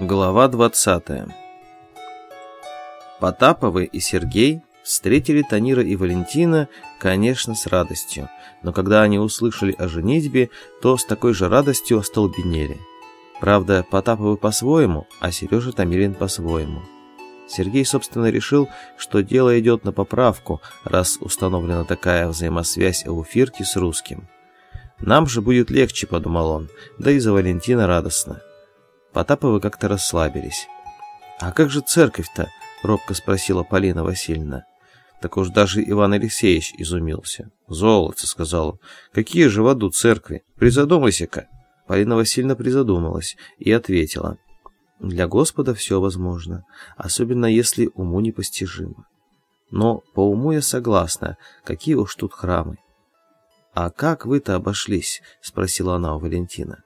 Глава 20 Потаповы и Сергей встретили Танира и Валентина, конечно, с радостью, но когда они услышали о женитьбе, то с такой же радостью остолбенели. Правда, Потаповы по-своему, а Сережа Тамирин по-своему. Сергей, собственно, решил, что дело идет на поправку, раз установлена такая взаимосвязь Ауфирки с русским. «Нам же будет легче», — подумал он, да и за Валентина радостно. Потаповы как-то расслабились. «А как же церковь-то?» — робко спросила Полина Васильевна. Так уж даже Иван Алексеевич изумился. «Золото», — сказал он, — «какие же в аду церкви? Призадумайся-ка». Полина Васильевна призадумалась и ответила. «Для Господа все возможно, особенно если уму непостижимо. Но по уму я согласна, какие уж тут храмы». «А как вы-то обошлись?» — спросила она у Валентина.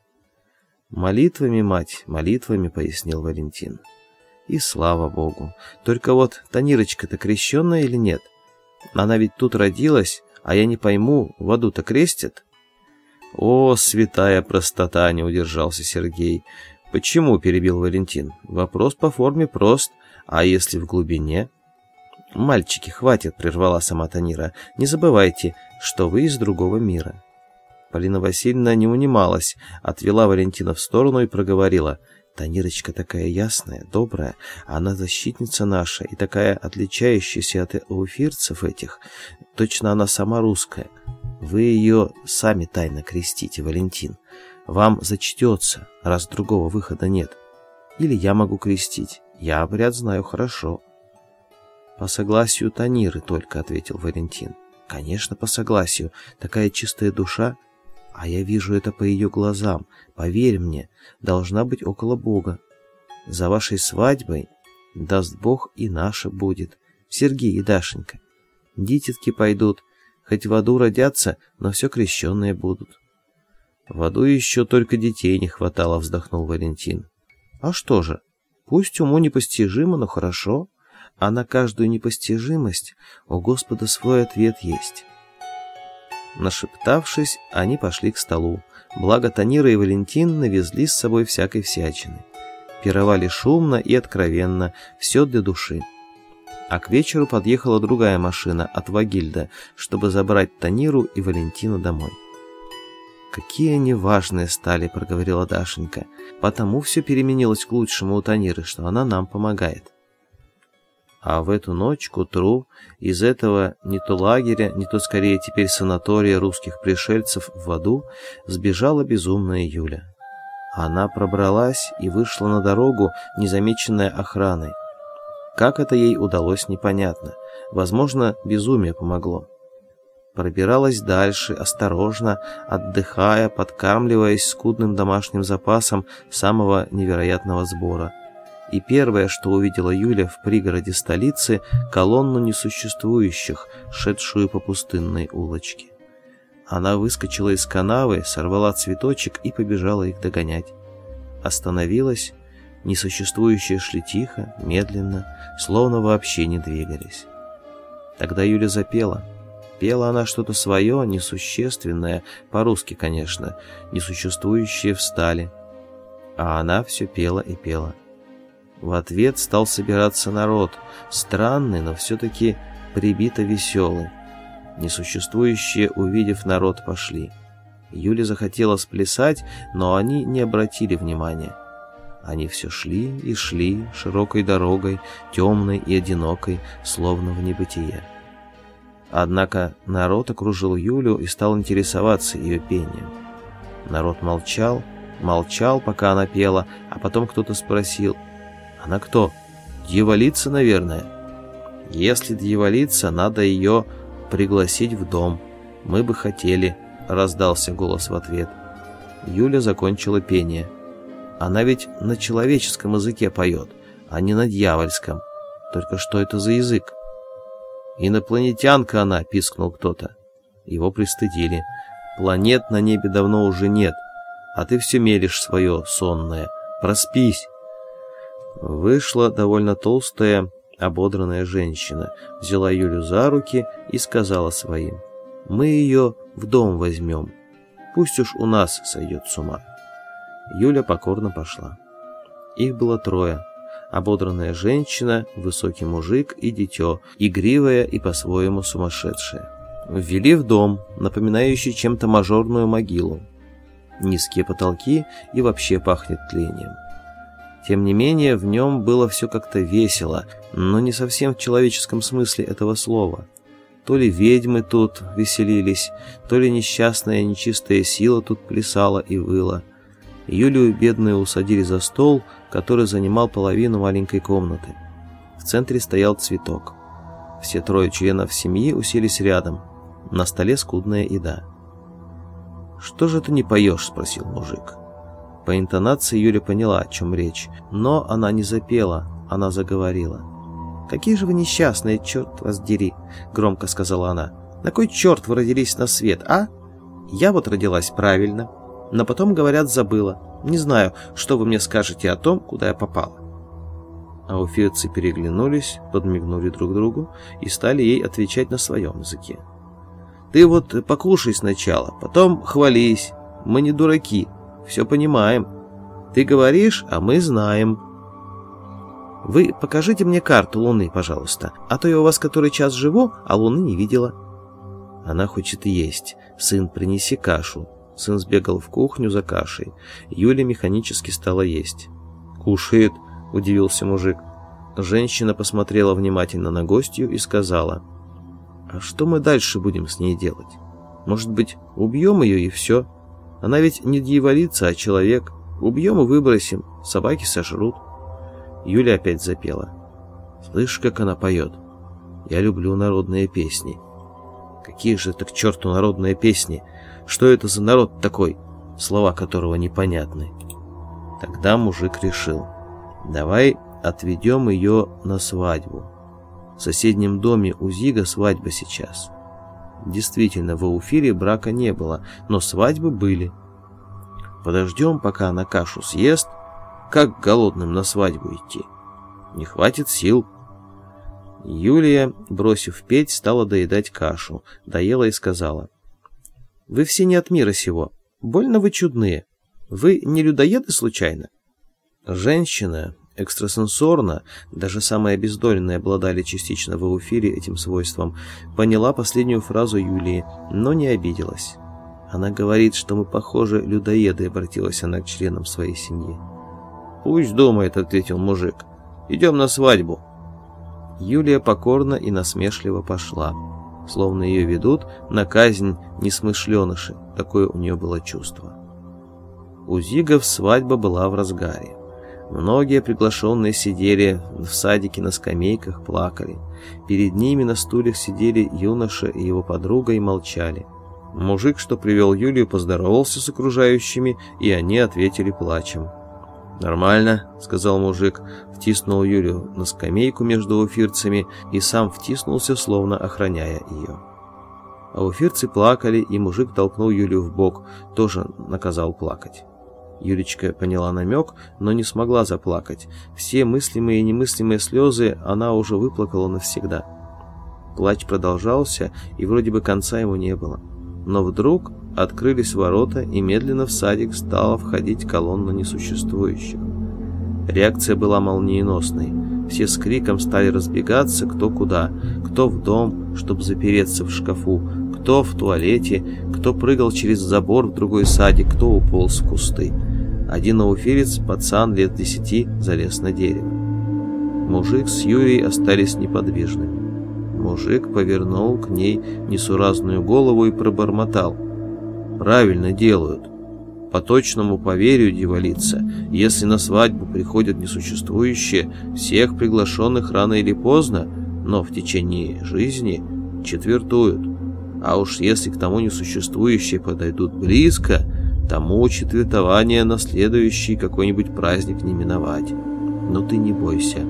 «Молитвами, мать, молитвами», — пояснил Валентин. «И слава Богу. Только вот Танирочка-то крещенная или нет? Она ведь тут родилась, а я не пойму, в аду-то крестят?» «О, святая простота!» — не удержался Сергей. «Почему?» — перебил Валентин. «Вопрос по форме прост, а если в глубине?» «Мальчики, хватит!» — прервала сама Танира. «Не забывайте, что вы из другого мира». Полина Васильевна не унималась, отвела Валентина в сторону и проговорила. «Танирочка такая ясная, добрая, она защитница наша и такая отличающаяся от уфирцев этих. Точно она сама русская. Вы ее сами тайно крестите, Валентин. Вам зачтется, раз другого выхода нет. Или я могу крестить. Я обряд знаю хорошо». «По согласию Таниры только», — ответил Валентин. «Конечно, по согласию. Такая чистая душа а я вижу это по ее глазам. Поверь мне, должна быть около Бога. За вашей свадьбой, даст Бог, и наша будет. Сергей и Дашенька. Дитятки пойдут, хоть в аду родятся, но все крещенные будут. В аду еще только детей не хватало, вздохнул Валентин. А что же, пусть уму непостижимо, но хорошо, а на каждую непостижимость у Господа свой ответ есть. Нашептавшись, они пошли к столу. Благо Танира и Валентин навезли с собой всякой всячины. Пировали шумно и откровенно, все для души. А к вечеру подъехала другая машина от Вагильда, чтобы забрать Таниру и Валентина домой. «Какие они важные стали», — проговорила Дашенька. «Потому все переменилось к лучшему у Таниры, что она нам помогает». А в эту ночь, к утру, из этого не то лагеря, не то скорее теперь санатория русских пришельцев в аду, сбежала безумная Юля. Она пробралась и вышла на дорогу, незамеченная охраной. Как это ей удалось, непонятно. Возможно, безумие помогло. Пробиралась дальше, осторожно, отдыхая, подкармливаясь скудным домашним запасом самого невероятного сбора – и первое, что увидела Юля в пригороде столицы, колонну несуществующих, шедшую по пустынной улочке. Она выскочила из канавы, сорвала цветочек и побежала их догонять. Остановилась, несуществующие шли тихо, медленно, словно вообще не двигались. Тогда Юля запела. Пела она что-то свое, несущественное, по-русски, конечно, несуществующие встали. А она все пела и пела. В ответ стал собираться народ, странный, но все-таки прибито веселый. Несуществующие, увидев народ, пошли. Юля захотела сплясать, но они не обратили внимания. Они все шли и шли широкой дорогой, темной и одинокой, словно в небытие. Однако народ окружил Юлю и стал интересоваться ее пением. Народ молчал, молчал, пока она пела, а потом кто-то спросил — она кто? Дьяволица, наверное. Если дьяволица, надо ее пригласить в дом. Мы бы хотели, раздался голос в ответ. Юля закончила пение. Она ведь на человеческом языке поет, а не на дьявольском. Только что это за язык? «Инопланетянка она!» — пискнул кто-то. Его пристыдили. «Планет на небе давно уже нет, а ты все мелешь свое сонное. Проспись!» Вышла довольно толстая, ободранная женщина, взяла Юлю за руки и сказала своим, «Мы ее в дом возьмем, пусть уж у нас сойдет с ума». Юля покорно пошла. Их было трое. Ободранная женщина, высокий мужик и дитё, игривая и по-своему сумасшедшая. Ввели в дом, напоминающий чем-то мажорную могилу. Низкие потолки и вообще пахнет тлением. Тем не менее, в нем было все как-то весело, но не совсем в человеческом смысле этого слова. То ли ведьмы тут веселились, то ли несчастная нечистая сила тут плясала и выла. Юлию бедную усадили за стол, который занимал половину маленькой комнаты. В центре стоял цветок. Все трое членов семьи уселись рядом. На столе скудная еда. «Что же ты не поешь?» – спросил мужик. По интонации Юля поняла, о чем речь, но она не запела, она заговорила. «Какие же вы несчастные, черт вас дери!» — громко сказала она. «На кой черт вы родились на свет, а? Я вот родилась правильно, но потом, говорят, забыла. Не знаю, что вы мне скажете о том, куда я попала». А уфирцы переглянулись, подмигнули друг другу и стали ей отвечать на своем языке. «Ты вот покушай сначала, потом хвались. Мы не дураки, все понимаем. Ты говоришь, а мы знаем». Вы покажите мне карту Луны, пожалуйста, а то я у вас который час живу, а Луны не видела. Она хочет есть. Сын, принеси кашу. Сын сбегал в кухню за кашей. Юля механически стала есть. «Кушает», — удивился мужик. Женщина посмотрела внимательно на гостью и сказала, «А что мы дальше будем с ней делать? Может быть, убьем ее и все? Она ведь не дьяволица, а человек. Убьем и выбросим, собаки сожрут». Юля опять запела. Слышь, как она поет? Я люблю народные песни. Какие же это к черту народные песни? Что это за народ такой, слова которого непонятны? Тогда мужик решил. Давай отведем ее на свадьбу. В соседнем доме у Зига свадьба сейчас. Действительно, в Ауфире брака не было, но свадьбы были. Подождем, пока она кашу съест, как голодным на свадьбу идти? Не хватит сил. Юлия, бросив петь, стала доедать кашу, доела и сказала. «Вы все не от мира сего. Больно вы чудные. Вы не людоеды случайно?» Женщина, экстрасенсорно, даже самые обездоленные обладали частично в эфире этим свойством, поняла последнюю фразу Юлии, но не обиделась. Она говорит, что мы похожи людоеды, обратилась она к членам своей семьи. «Пусть думает», — ответил мужик. «Идем на свадьбу». Юлия покорно и насмешливо пошла, словно ее ведут на казнь несмышленыши, такое у нее было чувство. У Зигов свадьба была в разгаре. Многие приглашенные сидели в садике на скамейках, плакали. Перед ними на стульях сидели юноша и его подруга и молчали. Мужик, что привел Юлию, поздоровался с окружающими, и они ответили плачем. «Нормально», — сказал мужик, втиснул Юлю на скамейку между уфирцами и сам втиснулся, словно охраняя ее. А уфирцы плакали, и мужик толкнул Юлю в бок, тоже наказал плакать. Юлечка поняла намек, но не смогла заплакать. Все мыслимые и немыслимые слезы она уже выплакала навсегда. Плач продолжался, и вроде бы конца ему не было. Но вдруг Открылись ворота, и медленно в садик стала входить колонна несуществующих. Реакция была молниеносной. Все с криком стали разбегаться кто куда, кто в дом, чтобы запереться в шкафу, кто в туалете, кто прыгал через забор в другой садик, кто уполз в кусты. Один науферец, пацан лет десяти, залез на дерево. Мужик с Юрией остались неподвижны. Мужик повернул к ней несуразную голову и пробормотал. Правильно делают. По точному поверью дьяволица, если на свадьбу приходят несуществующие, всех приглашенных рано или поздно, но в течение жизни четвертуют. А уж если к тому несуществующие подойдут близко, тому четвертование на следующий какой-нибудь праздник не миновать. Но ты не бойся,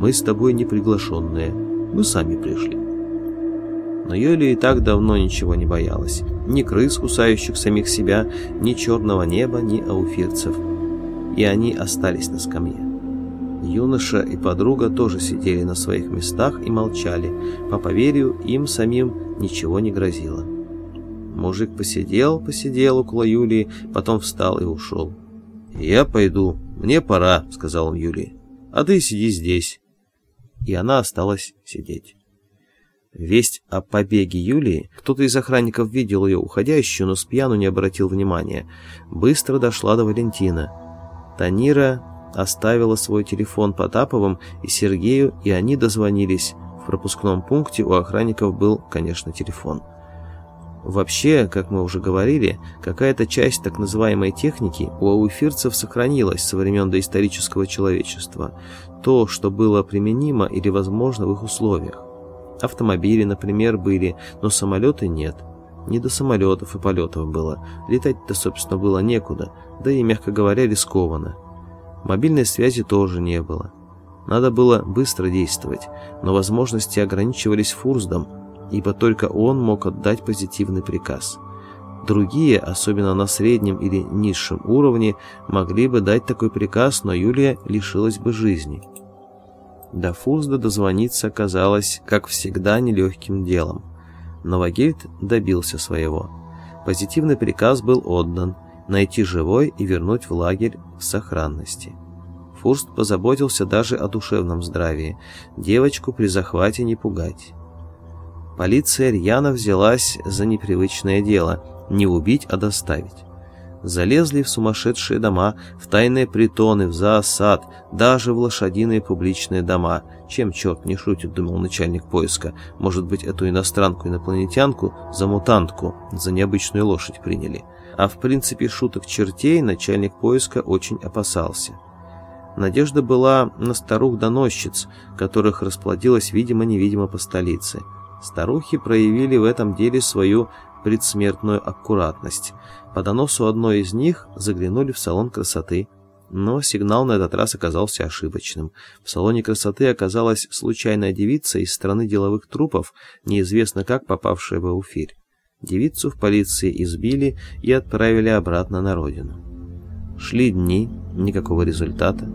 мы с тобой не приглашенные, мы сами пришли. Но Юлия и так давно ничего не боялась. Ни крыс, кусающих самих себя, ни черного неба, ни ауфирцев. И они остались на скамье. Юноша и подруга тоже сидели на своих местах и молчали. По поверью, им самим ничего не грозило. Мужик посидел, посидел около Юлии, потом встал и ушел. «Я пойду», «Мне пора», — сказал он Юлии. «А ты сиди здесь». И она осталась сидеть. Весть о побеге Юлии, кто-то из охранников видел ее уходящую, но с пьяну не обратил внимания, быстро дошла до Валентина. Танира оставила свой телефон Потаповым и Сергею, и они дозвонились. В пропускном пункте у охранников был, конечно, телефон. Вообще, как мы уже говорили, какая-то часть так называемой техники у ауфирцев сохранилась со времен доисторического человечества. То, что было применимо или возможно в их условиях. Автомобили, например, были, но самолеты нет. Не до самолетов и полетов было. Летать-то, собственно, было некуда, да и, мягко говоря, рискованно. Мобильной связи тоже не было. Надо было быстро действовать, но возможности ограничивались Фурсдом, ибо только он мог отдать позитивный приказ. Другие, особенно на среднем или низшем уровне, могли бы дать такой приказ, но Юлия лишилась бы жизни. До Фузда дозвониться оказалось, как всегда, нелегким делом. Новогельд добился своего. Позитивный приказ был отдан – найти живой и вернуть в лагерь в сохранности. Фурст позаботился даже о душевном здравии, девочку при захвате не пугать. Полиция рьяно взялась за непривычное дело – не убить, а доставить залезли в сумасшедшие дома, в тайные притоны, в зоосад, даже в лошадиные публичные дома. Чем черт не шутит, думал начальник поиска. Может быть, эту иностранку-инопланетянку за мутантку, за необычную лошадь приняли. А в принципе шуток чертей начальник поиска очень опасался. Надежда была на старух-доносчиц, которых расплодилось видимо-невидимо по столице. Старухи проявили в этом деле свою предсмертную аккуратность. По доносу одной из них заглянули в салон красоты, но сигнал на этот раз оказался ошибочным. В салоне красоты оказалась случайная девица из страны деловых трупов, неизвестно как попавшая в эфир. Девицу в полиции избили и отправили обратно на родину. Шли дни, никакого результата.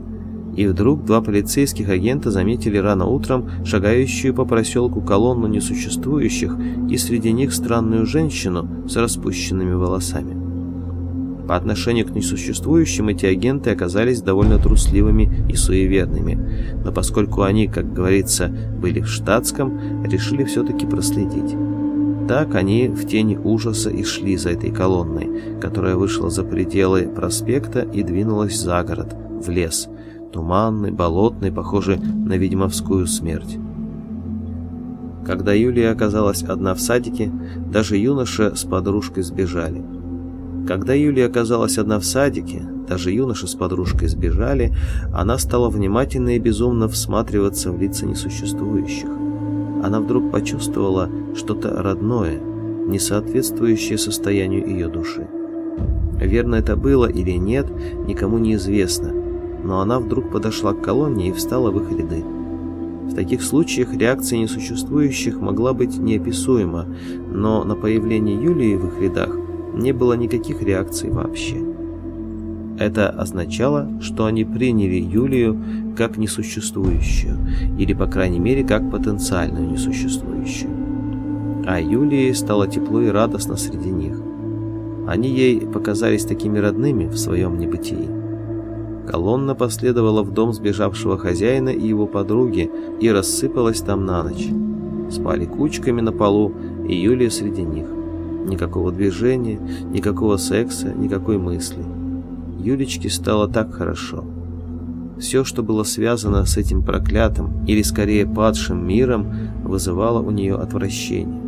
И вдруг два полицейских агента заметили рано утром шагающую по проселку колонну несуществующих и среди них странную женщину с распущенными волосами. По отношению к несуществующим эти агенты оказались довольно трусливыми и суеверными, но поскольку они, как говорится, были в штатском, решили все-таки проследить. Так они в тени ужаса и шли за этой колонной, которая вышла за пределы проспекта и двинулась за город, в лес – туманный, болотный, похожий на ведьмовскую смерть. Когда Юлия оказалась одна в садике, даже юноша с подружкой сбежали. Когда Юлия оказалась одна в садике, даже юноша с подружкой сбежали, она стала внимательно и безумно всматриваться в лица несуществующих. Она вдруг почувствовала что-то родное, не соответствующее состоянию ее души. Верно это было или нет, никому не известно, но она вдруг подошла к колонне и встала в их ряды. В таких случаях реакция несуществующих могла быть неописуема, но на появление Юлии в их рядах не было никаких реакций вообще. Это означало, что они приняли Юлию как несуществующую, или, по крайней мере, как потенциальную несуществующую. А Юлии стало тепло и радостно среди них. Они ей показались такими родными в своем небытии. Колонна последовала в дом сбежавшего хозяина и его подруги и рассыпалась там на ночь. Спали кучками на полу, и Юлия среди них. Никакого движения, никакого секса, никакой мысли. Юлечке стало так хорошо. Все, что было связано с этим проклятым, или скорее падшим миром, вызывало у нее отвращение.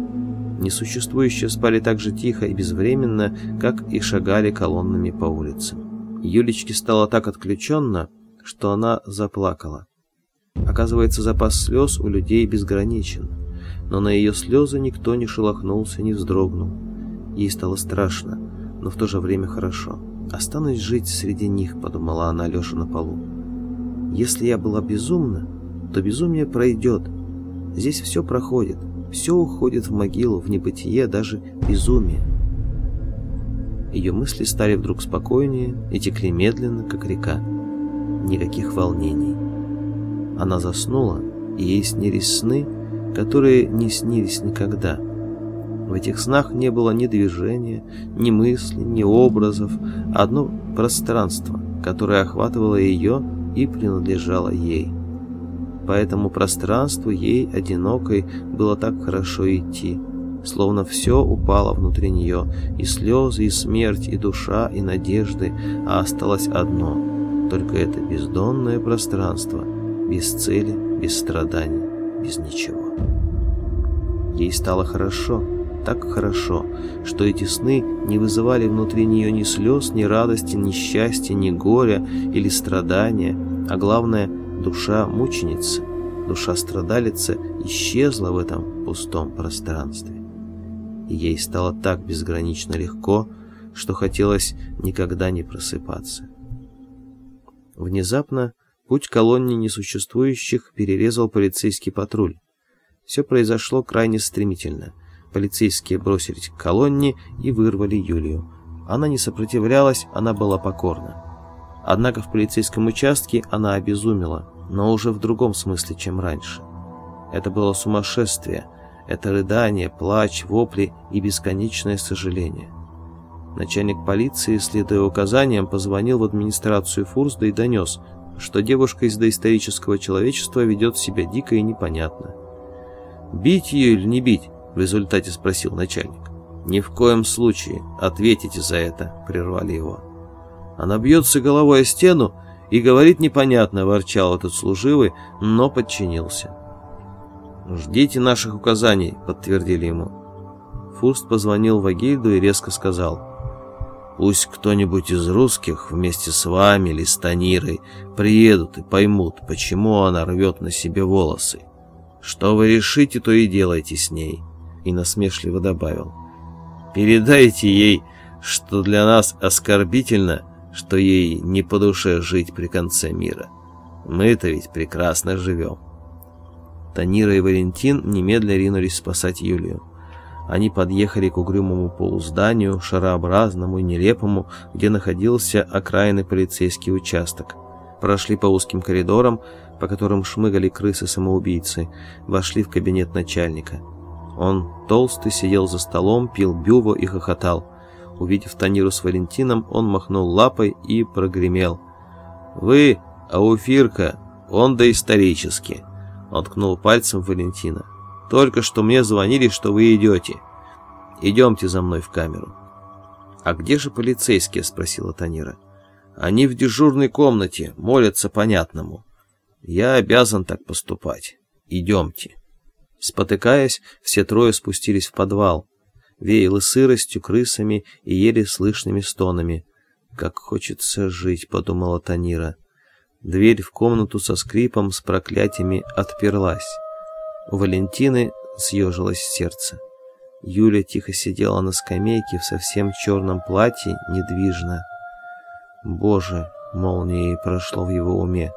Несуществующие спали так же тихо и безвременно, как и шагали колоннами по улицам. Юлечке стало так отключенно, что она заплакала. Оказывается, запас слез у людей безграничен, но на ее слезы никто не шелохнулся, не вздрогнул. Ей стало страшно, но в то же время хорошо. «Останусь жить среди них», — подумала она, лежа на полу. «Если я была безумна, то безумие пройдет. Здесь все проходит, все уходит в могилу, в небытие, даже безумие». Ее мысли стали вдруг спокойнее и текли медленно, как река. Никаких волнений. Она заснула, и ей снились сны, которые не снились никогда. В этих снах не было ни движения, ни мыслей, ни образов, одно пространство, которая охватывала ее и принадлежала ей. По этому пространству ей, одинокой, было так хорошо идти, словно все упало внутри нее, и слезы, и смерть, и душа, и надежды, а осталось одно, только это бездонное пространство, без цели, без страданий, без ничего. Ей стало хорошо, так хорошо, что эти сны не вызывали внутри нее ни слез, ни радости, ни счастья, ни горя или страдания, а главное, душа мученицы, душа страдалица исчезла в этом пустом пространстве. Ей стало так безгранично легко, что хотелось никогда не просыпаться. Внезапно путь колонии несуществующих перерезал полицейский патруль. Все произошло крайне стремительно. Полицейские бросились к колонне и вырвали Юлию. Она не сопротивлялась, она была покорна. Однако в полицейском участке она обезумела, но уже в другом смысле, чем раньше. Это было сумасшествие, это рыдание, плач, вопли и бесконечное сожаление. Начальник полиции, следуя указаниям, позвонил в администрацию Фурсда и донес, что девушка из доисторического человечества ведет себя дико и непонятно. «Бить ее или не бить?» — в результате спросил начальник. «Ни в коем случае. Ответите за это», — прервали его. «Она бьется головой о стену и говорит непонятно», — ворчал этот служивый, но подчинился. «Ждите наших указаний», — подтвердили ему. Фурст позвонил Вагильду и резко сказал. «Пусть кто-нибудь из русских вместе с вами или с Танирой приедут и поймут, почему она рвет на себе волосы. Что вы решите, то и делайте с ней. И насмешливо добавил. Передайте ей, что для нас оскорбительно, что ей не по душе жить при конце мира. Мы-то ведь прекрасно живем. Танира и Валентин немедля ринулись спасать Юлию. Они подъехали к угрюмому полузданию, шарообразному и нелепому, где находился окраинный полицейский участок. Прошли по узким коридорам, по которым шмыгали крысы-самоубийцы, вошли в кабинет начальника. Он, толстый, сидел за столом, пил бюво и хохотал. Увидев Таниру с Валентином, он махнул лапой и прогремел. «Вы, Ауфирка, он доисторический!» Он ткнул пальцем Валентина. «Только что мне звонили, что вы идете. Идемте за мной в камеру». «А где же полицейские?» — спросила Танира. «Они в дежурной комнате, молятся понятному». Я обязан так поступать. Идемте. Спотыкаясь, все трое спустились в подвал. Веяло сыростью, крысами и еле слышными стонами. «Как хочется жить», — подумала Танира. Дверь в комнату со скрипом, с проклятиями отперлась. У Валентины съежилось сердце. Юля тихо сидела на скамейке в совсем черном платье, недвижно. «Боже!» — молнией прошло в его уме.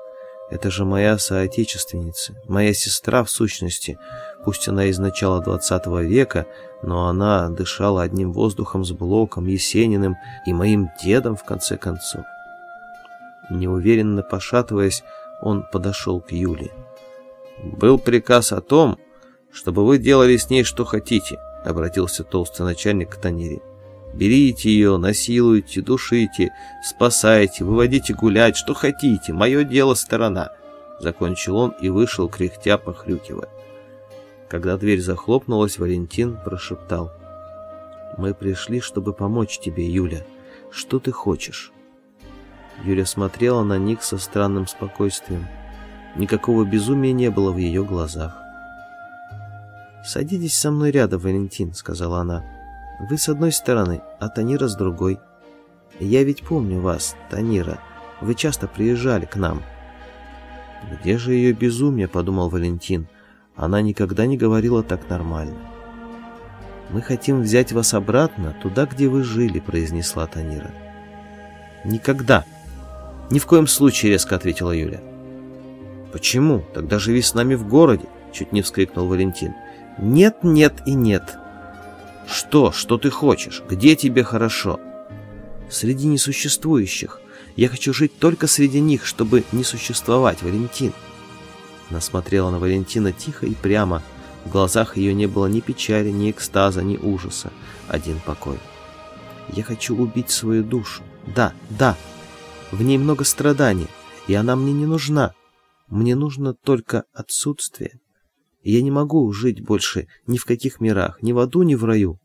Это же моя соотечественница, моя сестра в сущности. Пусть она из начала двадцатого века, но она дышала одним воздухом с Блоком, Есениным и моим дедом в конце концов. Неуверенно пошатываясь, он подошел к Юле. «Был приказ о том, чтобы вы делали с ней что хотите», — обратился толстый начальник к Танире. Берите ее, насилуйте, душите, спасайте, выводите гулять, что хотите, мое дело сторона. Закончил он и вышел, кряхтя, похрюкивая. Когда дверь захлопнулась, Валентин прошептал. «Мы пришли, чтобы помочь тебе, Юля. Что ты хочешь?» Юля смотрела на них со странным спокойствием. Никакого безумия не было в ее глазах. «Садитесь со мной рядом, Валентин», — сказала она. Вы с одной стороны, а Танира с другой. Я ведь помню вас, Танира. Вы часто приезжали к нам. Где же ее безумие, подумал Валентин. Она никогда не говорила так нормально. «Мы хотим взять вас обратно, туда, где вы жили», — произнесла Танира. «Никогда! Ни в коем случае», — резко ответила Юля. «Почему? Тогда живи с нами в городе», — чуть не вскрикнул Валентин. «Нет, нет и нет. Что? Что ты хочешь? Где тебе хорошо? Среди несуществующих. Я хочу жить только среди них, чтобы не существовать, Валентин. Она смотрела на Валентина тихо и прямо. В глазах ее не было ни печали, ни экстаза, ни ужаса. Один покой. Я хочу убить свою душу. Да, да. В ней много страданий, и она мне не нужна. Мне нужно только отсутствие. Я не могу жить больше ни в каких мирах, ни в аду, ни в раю.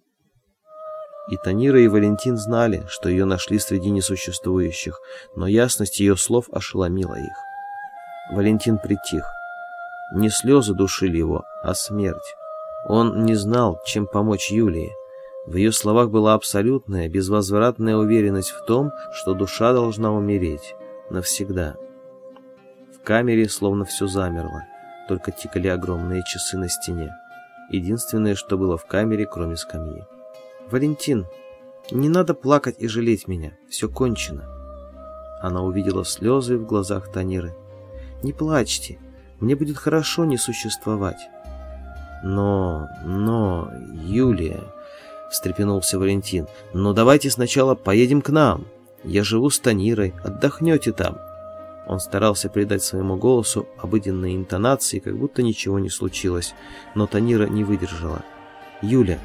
И Танира, и Валентин знали, что ее нашли среди несуществующих, но ясность ее слов ошеломила их. Валентин притих. Не слезы душили его, а смерть. Он не знал, чем помочь Юлии. В ее словах была абсолютная, безвозвратная уверенность в том, что душа должна умереть. Навсегда. В камере словно все замерло, только тикали огромные часы на стене. Единственное, что было в камере, кроме скамьи. «Валентин, не надо плакать и жалеть меня, все кончено». Она увидела слезы в глазах Таниры. «Не плачьте, мне будет хорошо не существовать». «Но, но, Юлия...» — встрепенулся Валентин. «Но давайте сначала поедем к нам. Я живу с Танирой, отдохнете там». Он старался придать своему голосу обыденные интонации, как будто ничего не случилось, но Танира не выдержала. «Юля,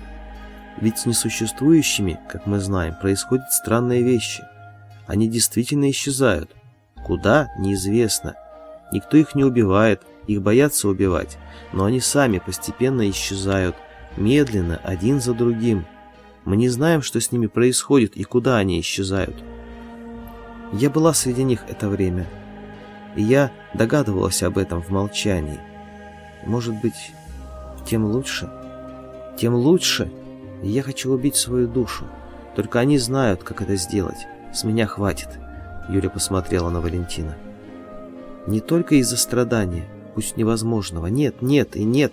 ведь с несуществующими, как мы знаем, происходят странные вещи. Они действительно исчезают. Куда – неизвестно. Никто их не убивает, их боятся убивать, но они сами постепенно исчезают, медленно, один за другим. Мы не знаем, что с ними происходит и куда они исчезают. Я была среди них это время, и я догадывалась об этом в молчании. Может быть, тем лучше? Тем лучше? Я хочу убить свою душу. Только они знают, как это сделать. С меня хватит. Юля посмотрела на Валентина. Не только из-за страдания, пусть невозможного. Нет, нет и нет.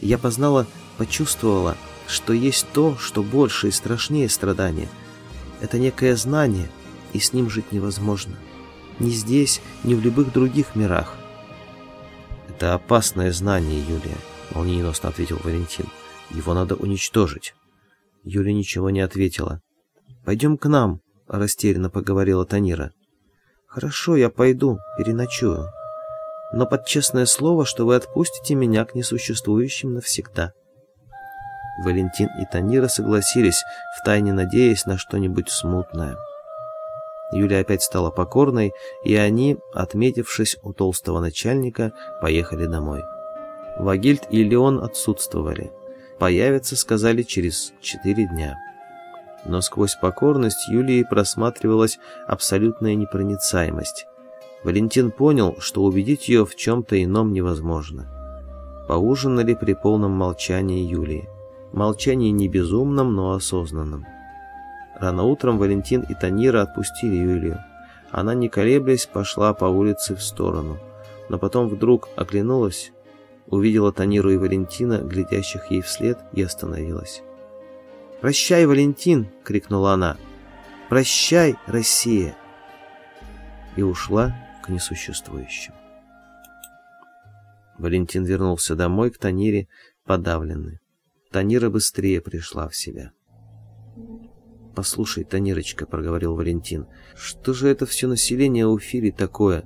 Я познала, почувствовала, что есть то, что больше и страшнее страдания. Это некое знание, и с ним жить невозможно. Ни здесь, ни в любых других мирах. «Это опасное знание, Юлия», — молниеносно ответил Валентин. «Его надо уничтожить». Юля ничего не ответила. «Пойдем к нам», — растерянно поговорила Танира. «Хорошо, я пойду, переночую. Но под честное слово, что вы отпустите меня к несуществующим навсегда». Валентин и Танира согласились, втайне надеясь на что-нибудь смутное. Юля опять стала покорной, и они, отметившись у толстого начальника, поехали домой. Вагильд и Леон отсутствовали. Появятся, сказали, через четыре дня. Но сквозь покорность Юлии просматривалась абсолютная непроницаемость. Валентин понял, что убедить ее в чем-то ином невозможно. Поужинали при полном молчании Юлии. Молчании не безумном, но осознанном. Рано утром Валентин и Танира отпустили Юлию. Она, не колеблясь, пошла по улице в сторону. Но потом вдруг оглянулась увидела Таниру и Валентина, глядящих ей вслед, и остановилась. «Прощай, Валентин!» — крикнула она. «Прощай, Россия!» И ушла к несуществующим. Валентин вернулся домой к Танире, подавленный. Танира быстрее пришла в себя. «Послушай, Танирочка», — проговорил Валентин, — «что же это все население Уфири такое?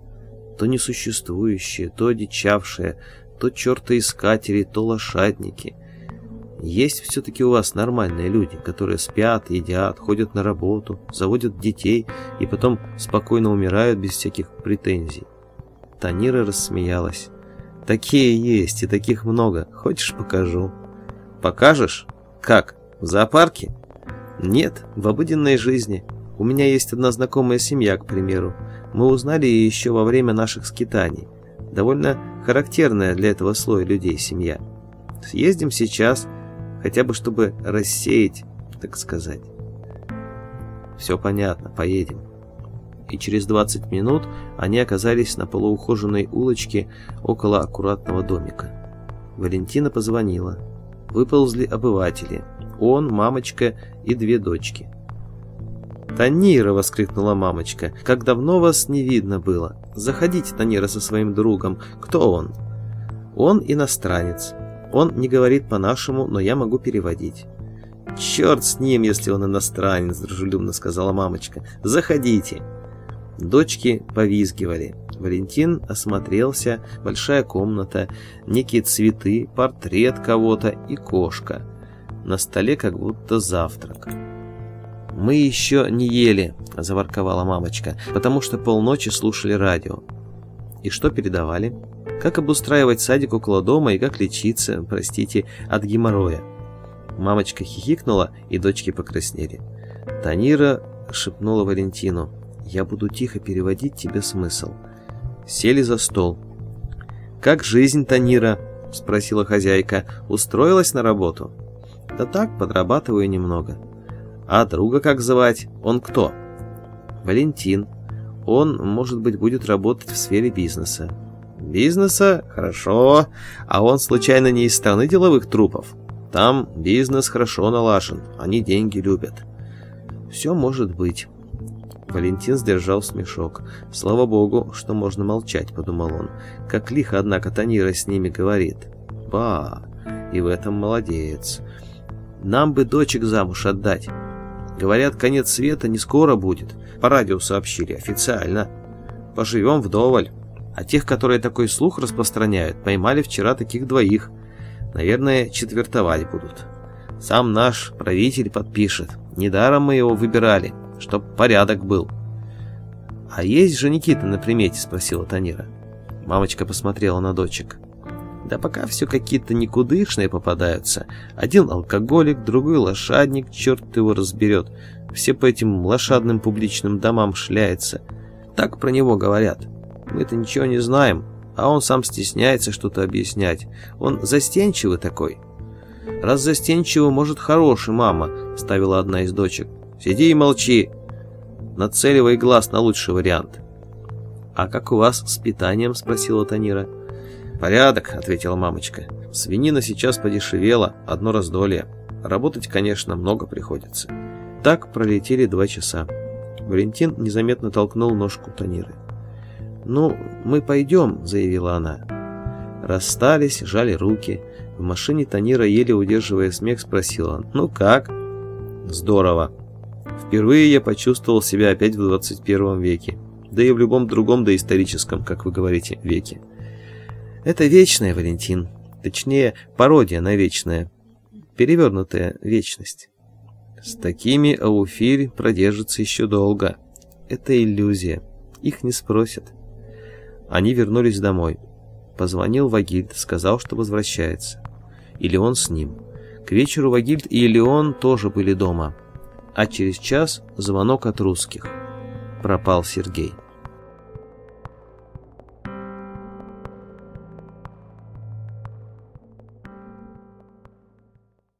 То несуществующее, то одичавшее, то чертоискатели, то лошадники. Есть все-таки у вас нормальные люди, которые спят, едят, ходят на работу, заводят детей и потом спокойно умирают без всяких претензий. Танира рассмеялась. Такие есть, и таких много. Хочешь, покажу? Покажешь? Как? В зоопарке? Нет, в обыденной жизни. У меня есть одна знакомая семья, к примеру. Мы узнали ее еще во время наших скитаний. Довольно характерная для этого слоя людей семья. Съездим сейчас, хотя бы чтобы рассеять, так сказать. Все понятно, поедем. И через 20 минут они оказались на полуухоженной улочке около аккуратного домика. Валентина позвонила. Выползли обыватели. Он, мамочка и две дочки. «Танира!» — воскликнула мамочка. «Как давно вас не видно было! Заходите, Танира, со своим другом. Кто он?» «Он иностранец. Он не говорит по-нашему, но я могу переводить». «Черт с ним, если он иностранец!» — дружелюбно сказала мамочка. «Заходите!» Дочки повизгивали. Валентин осмотрелся, большая комната, некие цветы, портрет кого-то и кошка. На столе как будто завтрак. «Мы еще не ели», — заворковала мамочка, «потому что полночи слушали радио». «И что передавали?» «Как обустраивать садик около дома и как лечиться, простите, от геморроя». Мамочка хихикнула, и дочки покраснели. Танира шепнула Валентину. «Я буду тихо переводить тебе смысл». Сели за стол. «Как жизнь, Танира?» — спросила хозяйка. «Устроилась на работу?» «Да так, подрабатываю немного». «А друга как звать? Он кто?» «Валентин. Он, может быть, будет работать в сфере бизнеса». «Бизнеса? Хорошо. А он, случайно, не из страны деловых трупов?» Там бизнес хорошо налажен, они деньги любят. Все может быть. Валентин сдержал смешок. Слава богу, что можно молчать, подумал он. Как лихо, однако, Танира с ними говорит. Ба, и в этом молодец. Нам бы дочек замуж отдать. Говорят, конец света не скоро будет. По радио сообщили, официально. Поживем вдоволь. А тех, которые такой слух распространяют, поймали вчера таких двоих. Наверное, четвертовать будут. Сам наш правитель подпишет. Недаром мы его выбирали, чтоб порядок был. «А есть же Никита на примете?» — спросила Танира. Мамочка посмотрела на дочек. «Да пока все какие-то никудышные попадаются. Один алкоголик, другой лошадник, черт его разберет. Все по этим лошадным публичным домам шляется. Так про него говорят. Мы-то ничего не знаем, а он сам стесняется что-то объяснять. Он застенчивый такой. Раз застенчивый, может, хороший, мама, ставила одна из дочек. Сиди и молчи. Нацеливай глаз на лучший вариант. А как у вас с питанием, спросила Танира. Порядок, ответила мамочка. Свинина сейчас подешевела, одно раздолье. Работать, конечно, много приходится. Так пролетели два часа. Валентин незаметно толкнул ножку Таниры. «Ну, мы пойдем», — заявила она. Расстались, жали руки. В машине Танира, еле удерживая смех, спросила, «Ну как?» «Здорово. Впервые я почувствовал себя опять в 21 веке. Да и в любом другом доисторическом, как вы говорите, веке. Это вечная, Валентин. Точнее, пародия на вечное. Перевернутая вечность. С такими Ауфирь продержится еще долго. Это иллюзия. Их не спросят. Они вернулись домой. Позвонил Вагильд, сказал, что возвращается. Или он с ним. К вечеру Вагильд и Элеон тоже были дома. А через час звонок от русских. Пропал Сергей.